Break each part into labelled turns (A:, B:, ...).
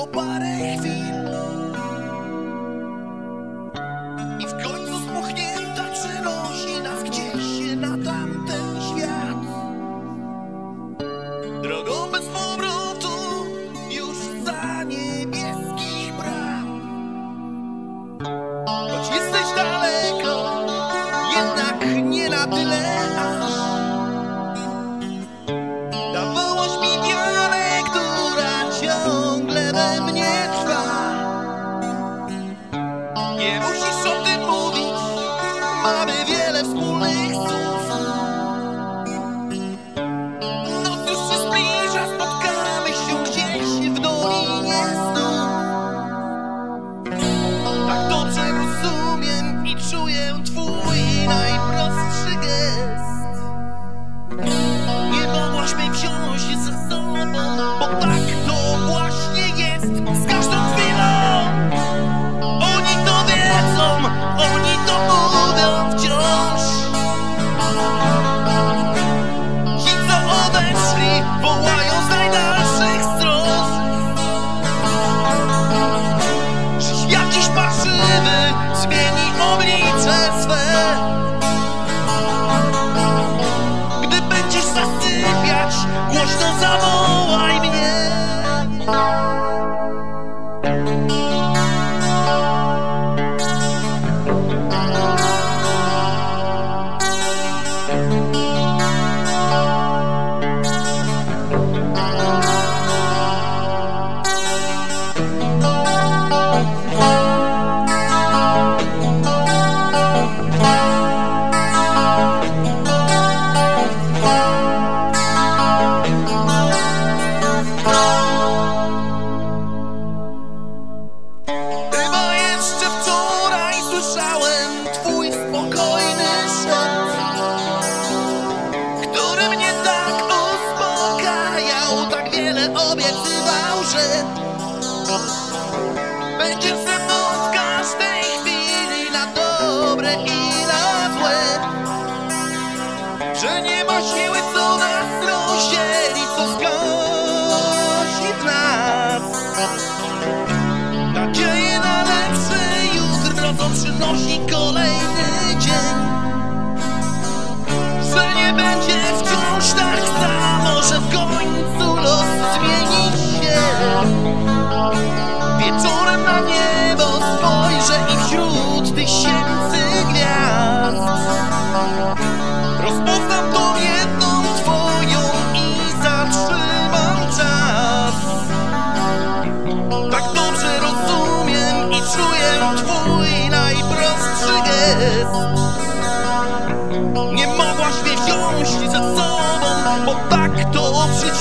A: tylko parę chwil. I w końcu spuchnięta przenosi nas gdzieś na tamten świat. Drogą bez powrotu już za niebieskich bram. Choć jesteś daleko, jednak nie na tyle aż. wake oblicze swe. Gdy będziesz zasypiać, głośno zawołaj mnie. Thank you.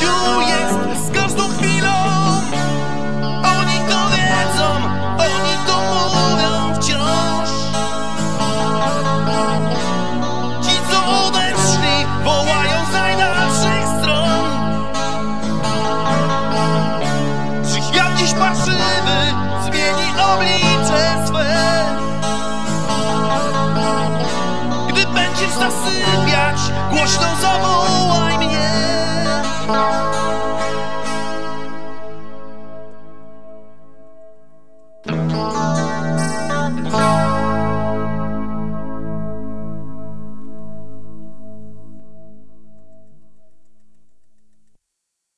A: życiu jest z każdą chwilą. Oni to wiedzą, oni to mówią wciąż. Ci co odeszli wołają z najnowszych stron. Czy ja dziś parszywy zmieni oblicze swe? Gdy będziesz zasypiać głośno zawołaj. Música